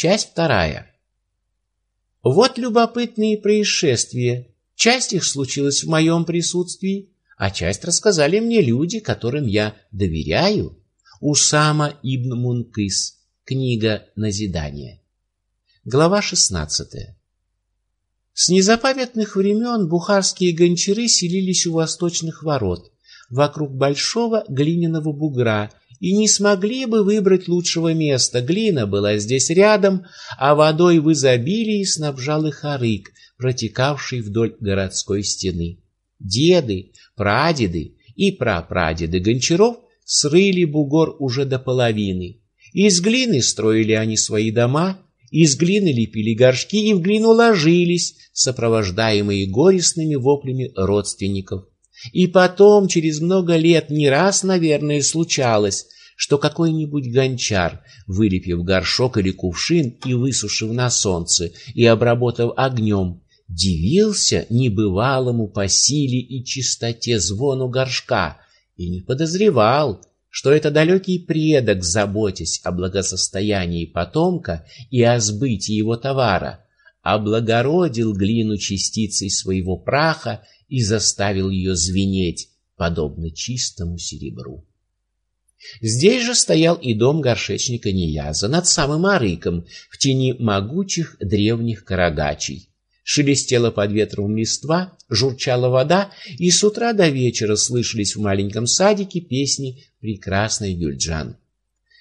Часть вторая. Вот любопытные происшествия. Часть их случилась в моем присутствии, а часть рассказали мне люди, которым я доверяю. Усама ибн Мункис. Книга Назидания. Глава 16. С незапамятных времен бухарские гончары селились у восточных ворот, вокруг большого глиняного бугра, и не смогли бы выбрать лучшего места. Глина была здесь рядом, а водой в изобилии снабжал их арык, протекавший вдоль городской стены. Деды, прадеды и прапрадеды гончаров срыли бугор уже до половины. Из глины строили они свои дома, из глины лепили горшки и в глину ложились, сопровождаемые горестными воплями родственников. И потом, через много лет, не раз, наверное, случалось, что какой-нибудь гончар, вылепив горшок или кувшин и высушив на солнце и обработав огнем, дивился небывалому по силе и чистоте звону горшка и не подозревал, что это далекий предок, заботясь о благосостоянии потомка и о сбытии его товара, облагородил глину частицей своего праха и заставил ее звенеть, подобно чистому серебру. Здесь же стоял и дом горшечника Нияза над самым арыком, в тени могучих древних карагачей. Шелестела под ветром листва, журчала вода, и с утра до вечера слышались в маленьком садике песни прекрасной Гюльджан.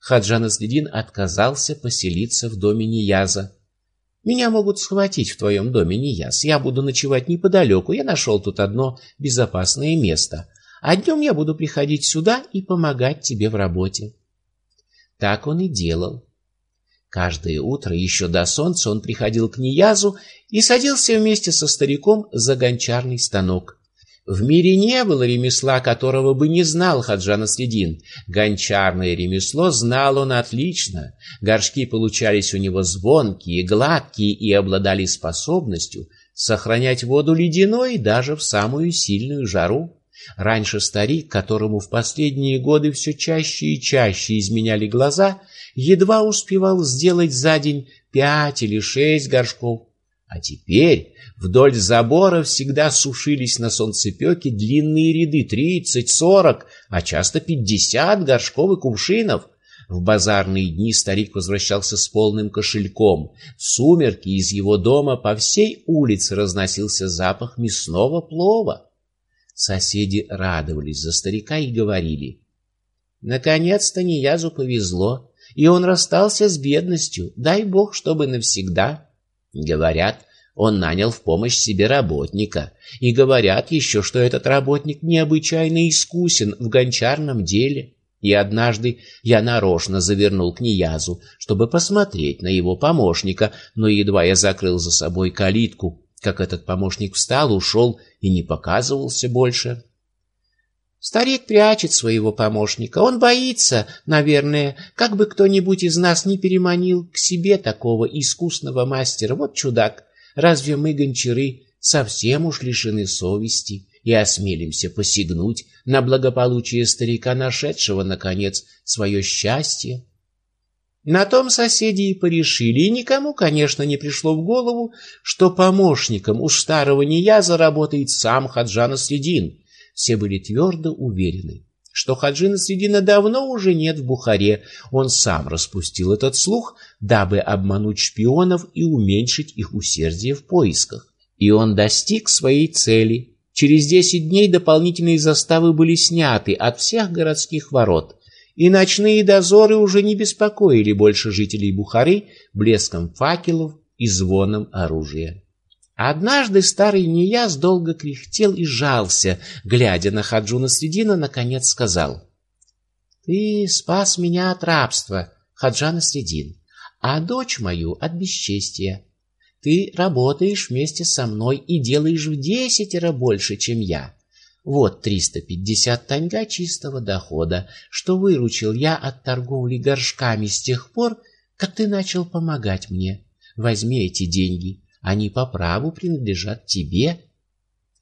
Хаджан Аследин отказался поселиться в доме Нияза. «Меня могут схватить в твоем доме, Нияз. Я буду ночевать неподалеку. Я нашел тут одно безопасное место. А днем я буду приходить сюда и помогать тебе в работе». Так он и делал. Каждое утро еще до солнца он приходил к Ниязу и садился вместе со стариком за гончарный станок. В мире не было ремесла, которого бы не знал Хаджан Следин. Гончарное ремесло знал он отлично. Горшки получались у него звонкие, гладкие и обладали способностью сохранять воду ледяной даже в самую сильную жару. Раньше старик, которому в последние годы все чаще и чаще изменяли глаза, едва успевал сделать за день пять или шесть горшков. А теперь вдоль забора всегда сушились на солнцепеке длинные ряды тридцать, сорок, а часто пятьдесят горшков и кувшинов. В базарные дни старик возвращался с полным кошельком. В сумерки из его дома по всей улице разносился запах мясного плова. Соседи радовались за старика и говорили. Наконец-то Ниязу повезло, и он расстался с бедностью. Дай бог, чтобы навсегда. Говорят, он нанял в помощь себе работника. И говорят еще, что этот работник необычайно искусен в гончарном деле. И однажды я нарочно завернул к Ниязу, чтобы посмотреть на его помощника, но едва я закрыл за собой калитку, как этот помощник встал, ушел и не показывался больше. Старик прячет своего помощника. Он боится, наверное, как бы кто-нибудь из нас не переманил к себе такого искусного мастера. Вот чудак. Разве мы, гончары, совсем уж лишены совести и осмелимся посягнуть на благополучие старика, нашедшего, наконец, свое счастье? На том соседи и порешили, и никому, конечно, не пришло в голову, что помощником у старого Нияза работает сам Хаджан Следин. Все были твердо уверены, что Хаджина Следина давно уже нет в Бухаре. Он сам распустил этот слух, дабы обмануть шпионов и уменьшить их усердие в поисках. И он достиг своей цели. Через десять дней дополнительные заставы были сняты от всех городских ворот и ночные дозоры уже не беспокоили больше жителей Бухары блеском факелов и звоном оружия. Однажды старый Нияз долго кряхтел и жался, глядя на Хаджуна Средина, наконец сказал: "Ты спас меня от рабства, Хаджана Средин, а дочь мою от бесчестия. Ты работаешь вместе со мной и делаешь в десятеро больше, чем я. Вот 350 таньга чистого дохода, что выручил я от торговли горшками с тех пор, как ты начал помогать мне. Возьми эти деньги, они по праву принадлежат тебе.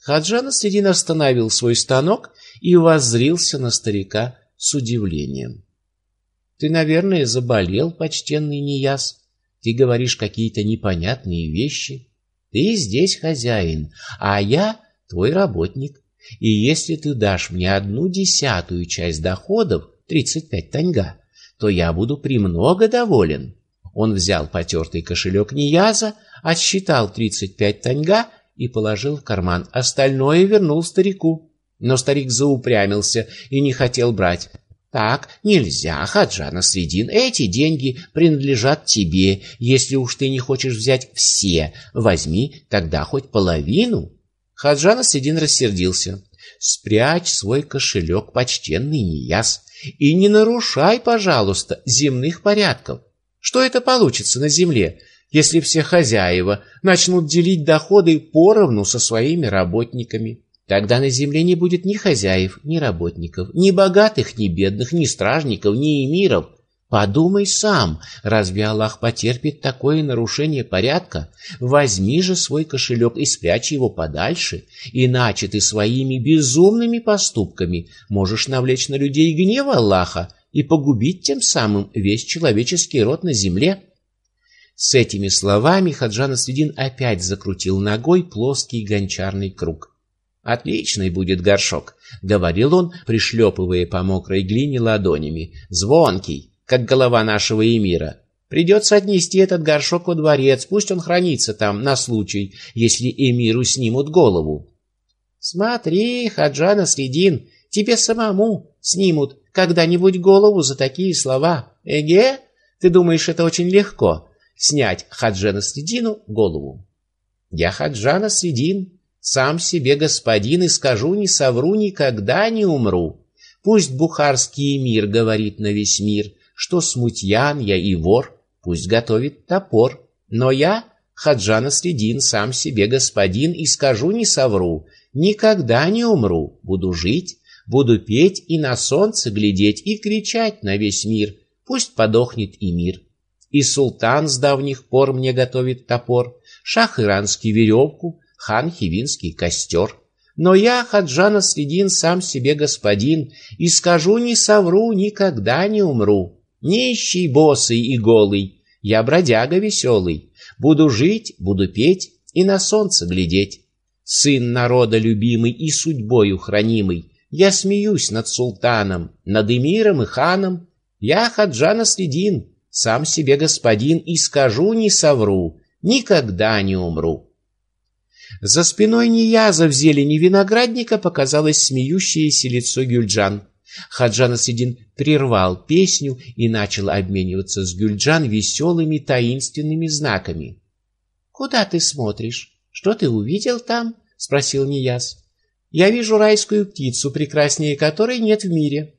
Хаджан Средин остановил свой станок и воззрился на старика с удивлением. Ты, наверное, заболел, почтенный Нияз. Ты говоришь какие-то непонятные вещи. Ты здесь хозяин, а я твой работник. И если ты дашь мне одну десятую часть доходов, 35 таньга, то я буду премного доволен. Он взял потертый кошелек Нияза, отсчитал 35 таньга и положил в карман. Остальное вернул старику. Но старик заупрямился и не хотел брать. Так нельзя, Хаджа Насредин. Эти деньги принадлежат тебе. Если уж ты не хочешь взять все, возьми тогда хоть половину. Хаджа Насредин рассердился. Спрячь свой кошелек, почтенный Нияс, и не нарушай, пожалуйста, земных порядков. Что это получится на земле, если все хозяева начнут делить доходы поровну со своими работниками? Тогда на земле не будет ни хозяев, ни работников, ни богатых, ни бедных, ни стражников, ни эмиров. Подумай сам, разве Аллах потерпит такое нарушение порядка? Возьми же свой кошелек и спрячь его подальше, иначе ты своими безумными поступками можешь навлечь на людей гнев Аллаха и погубить тем самым весь человеческий род на земле. С этими словами Хаджан Средин опять закрутил ногой плоский гончарный круг. Отличный будет горшок, говорил он, пришлепывая по мокрой глине ладонями. Звонкий, как голова нашего эмира. Придется отнести этот горшок во дворец, пусть он хранится там на случай, если эмиру снимут голову. Смотри, Хаджана Средин, тебе самому снимут когда-нибудь голову за такие слова. Эге? Ты думаешь, это очень легко снять Хаджана Средину голову? Я Хаджана Средин, сам себе господин и скажу, не совру, никогда не умру. Пусть бухарский мир говорит на весь мир, что смутьян я и вор, пусть готовит топор. Но я, Хаджана Средин, сам себе господин и скажу, не совру, никогда не умру, буду жить, буду петь и на солнце глядеть и кричать на весь мир, пусть подохнет и мир. И султан с давних пор мне готовит топор, шах иранский веревку, хан Хивинский костер. Но я, Хаджана Средин, сам себе господин, и скажу, не совру, никогда не умру. Нищий, босый и голый, я бродяга веселый, буду жить, буду петь и на солнце глядеть. Сын народа любимый и судьбою хранимый, я смеюсь над султаном, над эмиром и ханом. Я Хаджана Средин, сам себе господин, и скажу, не совру, никогда не умру. За спиной Нияза в зелени виноградника показалось смеющееся лицо Гюльджан. Хаджан Асидин прервал песню и начал обмениваться с Гюльджан веселыми таинственными знаками. «Куда ты смотришь? Что ты увидел там?» — спросил Нияз. «Я вижу райскую птицу, прекраснее которой нет в мире».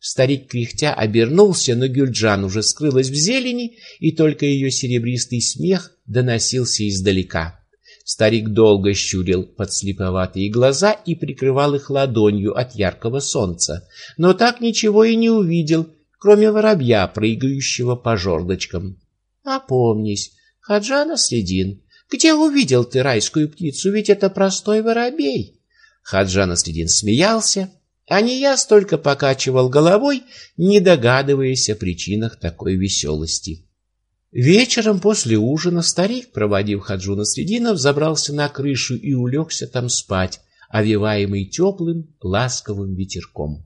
Старик кряхтя обернулся, но Гюльджан уже скрылась в зелени, и только ее серебристый смех доносился издалека. Старик долго щурил подслеповатые глаза и прикрывал их ладонью от яркого солнца, но так ничего и не увидел, кроме воробья, прыгающего по жердочкам. Опомнись, Хаджана Следин, где увидел ты райскую птицу, ведь это простой воробей. Хаджана Следин смеялся, а не я столько покачивал головой, не догадываясь о причинах такой веселости. Вечером после ужина старик, проводив Хаджуна Срединов, забрался на крышу и улегся там спать, овиваемый теплым, ласковым ветерком.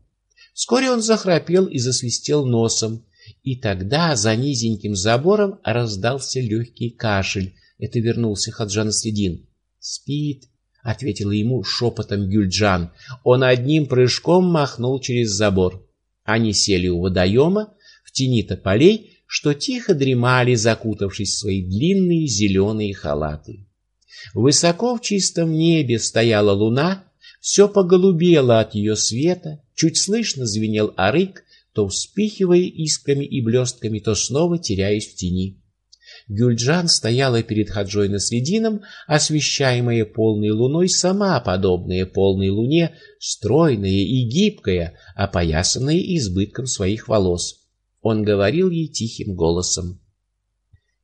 Вскоре он захрапел и засвистел носом, и тогда за низеньким забором раздался легкий кашель. Это вернулся Хаджан Средин. «Спит», — ответила ему шепотом Гюльджан. Он одним прыжком махнул через забор. Они сели у водоема, в тени тополей, что тихо дремали, закутавшись в свои длинные зеленые халаты. Высоко в чистом небе стояла луна, все поголубело от ее света, чуть слышно звенел арык, то вспыхивая искрами и блестками, то снова теряясь в тени. Гюльджан стояла перед Хаджой Насредином, освещаемая полной луной, сама подобная полной луне, стройная и гибкая, опоясанная избытком своих волос. Он говорил ей тихим голосом.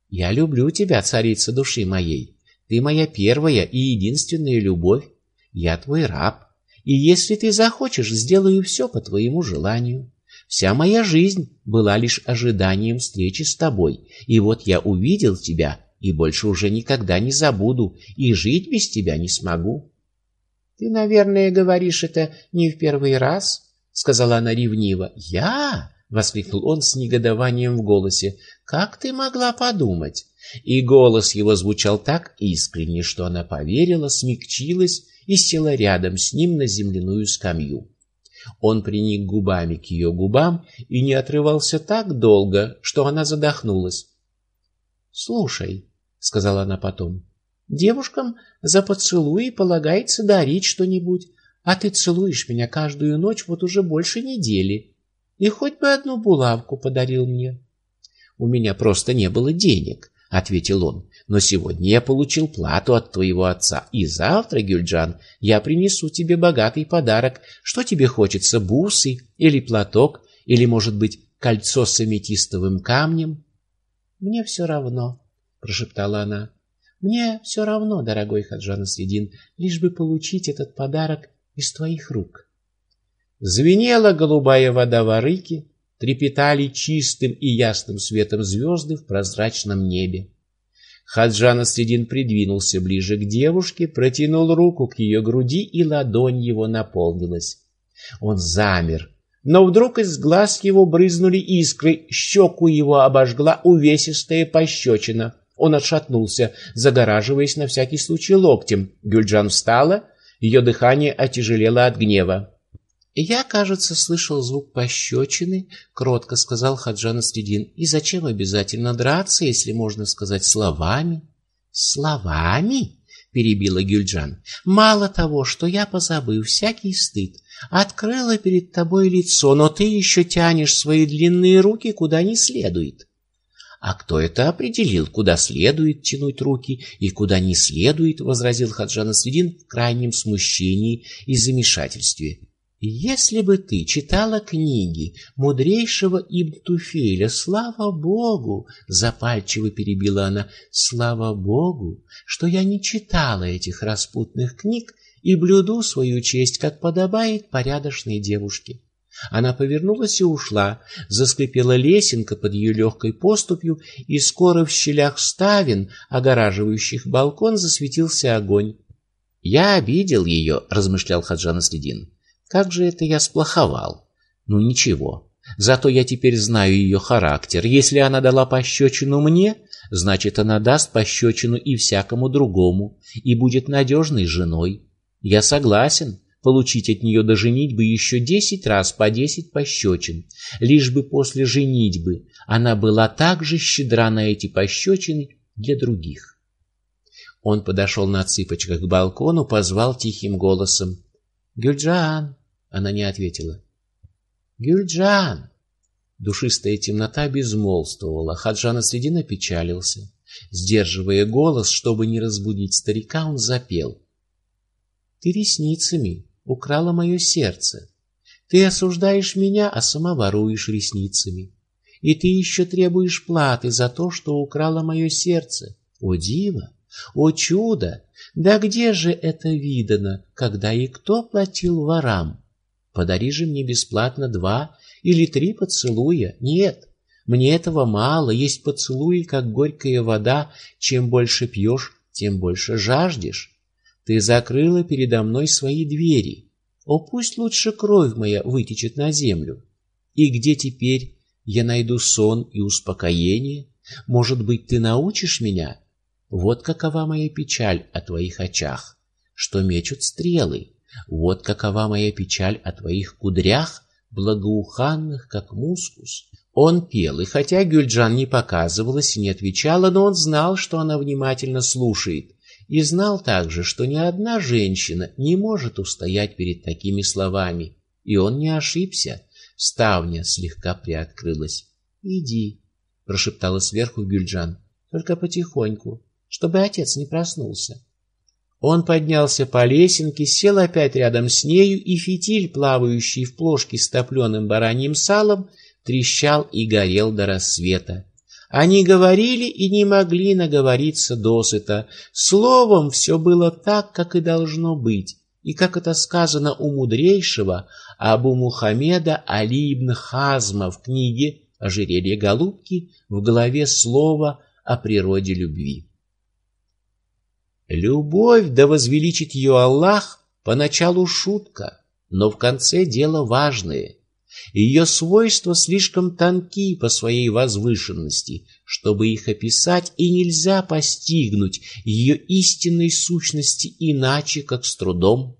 «Я люблю тебя, царица души моей. Ты моя первая и единственная любовь. Я твой раб. И если ты захочешь, сделаю все по твоему желанию. Вся моя жизнь была лишь ожиданием встречи с тобой, и вот я увидел тебя, и больше уже никогда не забуду, и жить без тебя не смогу. — Ты, наверное, говоришь это не в первый раз, — сказала она ревниво. — Я? — воскликнул он с негодованием в голосе. — Как ты могла подумать? И голос его звучал так искренне, что она поверила, смягчилась и села рядом с ним на земляную скамью. Он приник губами к ее губам и не отрывался так долго, что она задохнулась. «Слушай», — сказала она потом, — «девушкам за поцелуи полагается дарить что-нибудь, а ты целуешь меня каждую ночь вот уже больше недели, и хоть бы одну булавку подарил мне». «У меня просто не было денег», — ответил он. «Но сегодня я получил плату от твоего отца, и завтра, Гюльджан, я принесу тебе богатый подарок. Что тебе хочется, бусы или платок, или, может быть, кольцо с аметистовым камнем?» «Мне все равно», — прошептала она. «Мне все равно, дорогой Хаджан Средин, лишь бы получить этот подарок из твоих рук». Звенела голубая вода в арыке, трепетали чистым и ясным светом звезды в прозрачном небе. Хаджан Средин придвинулся ближе к девушке, протянул руку к ее груди, и ладонь его наполнилась. Он замер, но вдруг из глаз его брызнули искры, щеку его обожгла увесистая пощечина. Он отшатнулся, загораживаясь на всякий случай локтем. Гюльджан встала, ее дыхание отяжелело от гнева. «Я, кажется, слышал звук пощечины», — кротко сказал Хаджан Средин. «И зачем обязательно драться, если можно сказать словами?» «Словами?» — перебила Гюльджан. «Мало того, что я, позабыв всякий стыд, открыла перед тобой лицо, но ты еще тянешь свои длинные руки куда не следует». «А кто это определил, куда следует тянуть руки и куда не следует?» — возразил Хаджан Средин в крайнем смущении и замешательстве. Если бы ты читала книги мудрейшего Ибн Туфейля, слава Богу, запальчиво перебила она, слава Богу, что я не читала этих распутных книг и блюду свою честь, как подобает порядочной девушке. Она повернулась и ушла, заскрипела лесенка под ее легкой поступью, и скоро в щелях ставен, огораживающих балкон, засветился огонь. «Я обидел ее», — размышлял Хаджан Следин. Как же это я сплоховал? Ну ничего. Зато я теперь знаю ее характер. Если она дала пощечину мне, значит, она даст пощечину и всякому другому, и будет надежной женой. Я согласен получить от нее до женитьбы еще десять раз по десять пощечин, лишь бы после женитьбы она была так же щедра на эти пощечины для других. Он подошел на цыпочках к балкону, позвал тихим голосом. «Гюльджан, она не ответила. «Гюльджан!» Душистая темнота безмолвствовала. Хаджан Средина печалился. Сдерживая голос, чтобы не разбудить старика, он запел. «Ты ресницами украла мое сердце. Ты осуждаешь меня, а сама воруешь ресницами. И ты еще требуешь платы за то, что украла мое сердце. О, диво! О, чудо! Да где же это видано, когда и кто платил ворам?» Подари же мне бесплатно два или три поцелуя. Нет, мне этого мало. Есть поцелуи, как горькая вода. Чем больше пьешь, тем больше жаждешь. Ты закрыла передо мной свои двери. О, пусть лучше кровь моя вытечет на землю. И где теперь я найду сон и успокоение? Может быть, ты научишь меня? Вот какова моя печаль о твоих очах, что мечут стрелы. Вот какова моя печаль о твоих кудрях, благоуханных, как мускус. Он пел, и хотя Гюльджан не показывалась и не отвечала, но он знал, что она внимательно слушает, и знал также, что ни одна женщина не может устоять перед такими словами. И он не ошибся. Ставня слегка приоткрылась. «Иди», — прошептала сверху Гюльджан, — «только потихоньку, чтобы отец не проснулся». Он поднялся по лесенке, сел опять рядом с нею, и фитиль, плавающий в плошке с топленым бараньим салом, трещал и горел до рассвета. Они говорили и не могли наговориться досыта. Словом, все было так, как и должно быть. и как это сказано у мудрейшего Абу Мухаммеда Али ибн Хазма в книге «Ожерелье голубки» в главе слова о природе любви. Любовь, да возвеличит ее Аллах, поначалу шутка, но в конце дело важное. Ее свойства слишком тонки по своей возвышенности, чтобы их описать, и нельзя постигнуть ее истинной сущности иначе, как с трудом.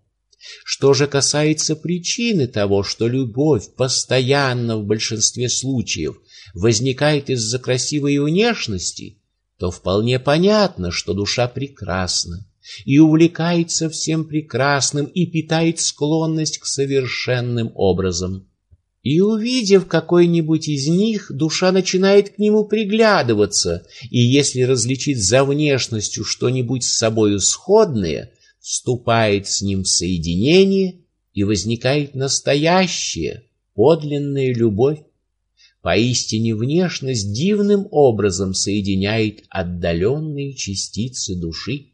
Что же касается причины того, что любовь постоянно в большинстве случаев возникает из-за красивой внешности, то вполне понятно, что душа прекрасна и увлекается всем прекрасным и питает склонность к совершенным образам. И увидев какой-нибудь из них, душа начинает к нему приглядываться, и если различит за внешностью что-нибудь с собою сходное, вступает с ним в соединение, и возникает настоящая, подлинная любовь. Поистине внешность дивным образом соединяет отдаленные частицы души.